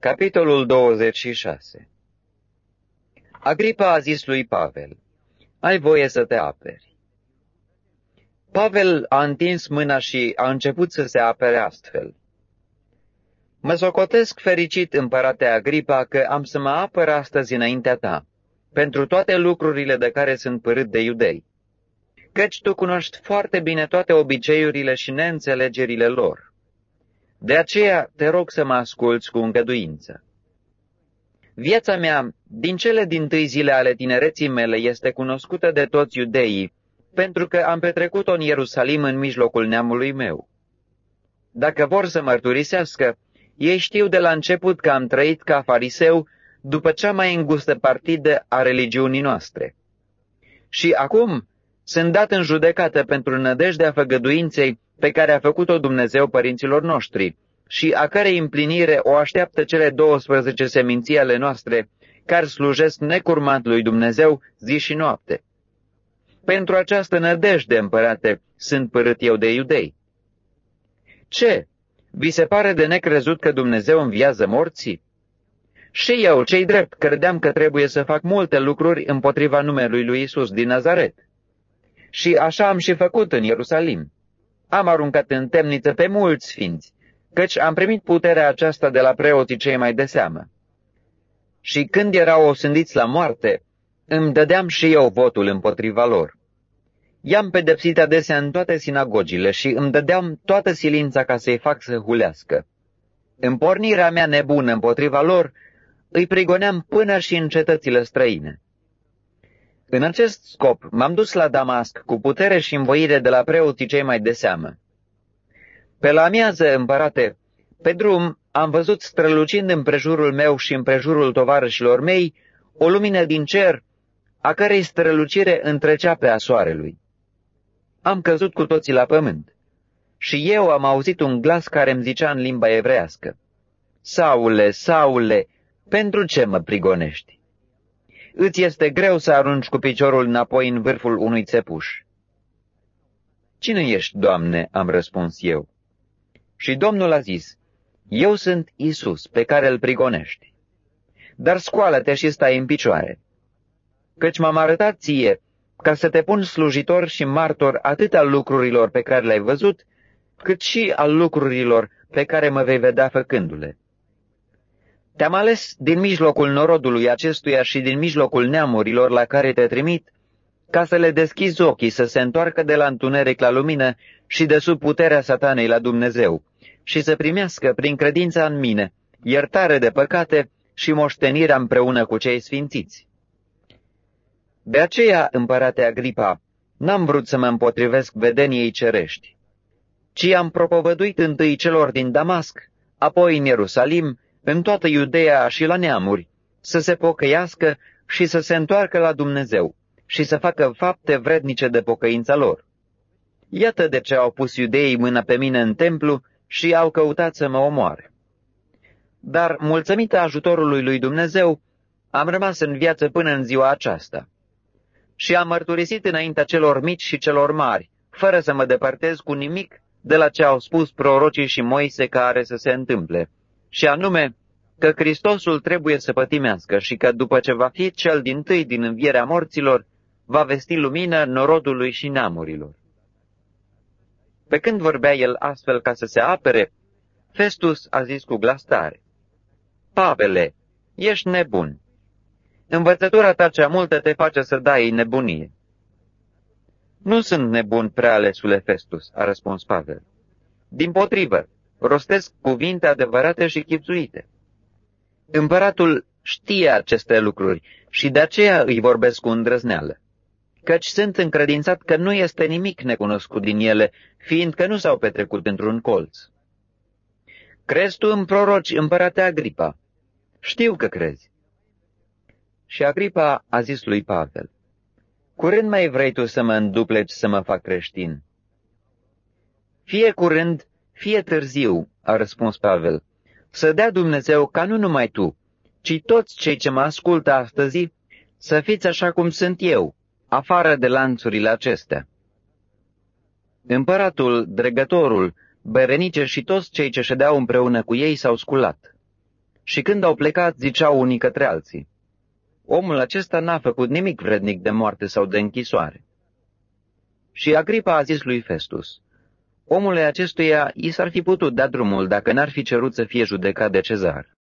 Capitolul 26 Agripa a zis lui Pavel, ai voie să te aperi. Pavel a întins mâna și a început să se apere astfel. Mă socotesc fericit, împărate Agripa, că am să mă apăr astăzi înaintea ta, pentru toate lucrurile de care sunt părât de iudei, căci tu cunoști foarte bine toate obiceiurile și neînțelegerile lor. De aceea te rog să mă asculți cu îngăduință. Viața mea, din cele din tâi zile ale tinereții mele, este cunoscută de toți iudeii, pentru că am petrecut-o în Ierusalim în mijlocul neamului meu. Dacă vor să mărturisească, ei știu de la început că am trăit ca fariseu după cea mai îngustă partidă a religiunii noastre. Și acum sunt dat în judecată pentru nădejdea făgăduinței pe care a făcut-o Dumnezeu părinților noștri și a cărei împlinire o așteaptă cele 12 seminții ale noastre, care slujesc necurmat lui Dumnezeu zi și noapte. Pentru această nădejde, împărate, sunt părât eu de iudei. Ce? Vi se pare de necrezut că Dumnezeu înviază morții? Și eu, cei drept, credeam că trebuie să fac multe lucruri împotriva numelui lui Isus din Nazaret. Și așa am și făcut în Ierusalim. Am aruncat în temniță pe mulți sfinți, căci am primit puterea aceasta de la preoții cei mai de seamă. Și când erau osândiți la moarte, îmi dădeam și eu votul împotriva lor. I-am pedepsit adesea în toate sinagogile și îmi dădeam toată silința ca să-i fac să hulească. În pornirea mea nebună împotriva lor, îi prigoneam până și în cetățile străine. În acest scop m-am dus la Damasc cu putere și învoire de la preoții cei mai de seamă. Pe la amiază, împărate, pe drum am văzut strălucind în prejurul meu și în prejurul tovarășilor mei o lumină din cer, a cărei strălucire întrecea pe a soarelui. Am căzut cu toții la pământ. Și eu am auzit un glas care îmi zicea în limba evrească, Saule, Saule, pentru ce mă prigonești? Îți este greu să arunci cu piciorul înapoi în vârful unui țepuș. Cine ești, Doamne?" am răspuns eu. Și Domnul a zis, Eu sunt Isus, pe care îl prigonești. Dar scoală-te și stai în picioare. Căci m-am arătat ție, ca să te pun slujitor și martor atât al lucrurilor pe care le-ai văzut, cât și al lucrurilor pe care mă vei vedea făcându-le. Te-am ales din mijlocul norodului acestuia și din mijlocul neamurilor la care te trimit, ca să le deschizi ochii să se întoarcă de la întuneric la lumină și de sub puterea satanei la Dumnezeu, și să primească prin credința în mine iertare de păcate și moștenirea împreună cu cei sfințiți. De aceea, împărate Agripa, n-am vrut să mă împotrivesc vedeniei cerești, ci am propovăduit întâi celor din Damasc, apoi în Ierusalim, în toată Iudeea și la neamuri, să se pocăiască și să se întoarcă la Dumnezeu și să facă fapte vrednice de pocăința lor. Iată de ce au pus iudeii mâna pe mine în templu și au căutat să mă omoare. Dar, mulțumită ajutorului lui Dumnezeu, am rămas în viață până în ziua aceasta. Și am mărturisit înaintea celor mici și celor mari, fără să mă depărtez cu nimic de la ce au spus prorocii și Moise care să se întâmple, și anume că Hristosul trebuie să pătimească și că după ce va fi cel din tâi din învierea morților, va vesti lumină norodului și neamurilor. Pe când vorbea el astfel ca să se apere, Festus a zis cu glas tare, Pavele, ești nebun. Învățătura ta cea multă te face să dai nebunie. Nu sunt nebun, prea alesule Festus, a răspuns Pavel. Din potrivă, rostesc cuvinte adevărate și chipzuite. Împăratul știe aceste lucruri și de aceea îi vorbesc cu îndrăzneală căci sunt încredințat că nu este nimic necunoscut din ele, fiindcă nu s-au petrecut într-un colț. Crezi tu în proroci, împărate Agripa? Știu că crezi. Și Agripa a zis lui Pavel, Curând mai vrei tu să mă îndupleci să mă fac creștin? Fie curând, fie târziu, a răspuns Pavel, să dea Dumnezeu ca nu numai tu, ci toți cei ce mă ascultă astăzi, să fiți așa cum sunt eu, afară de lanțurile acestea. Împăratul, dregătorul, Berenice și toți cei ce ședeau împreună cu ei s-au sculat. Și când au plecat, ziceau unii către alții, omul acesta n-a făcut nimic vrednic de moarte sau de închisoare. Și Agripa a zis lui Festus, omului acestuia i s-ar fi putut da drumul dacă n-ar fi cerut să fie judecat de cezar.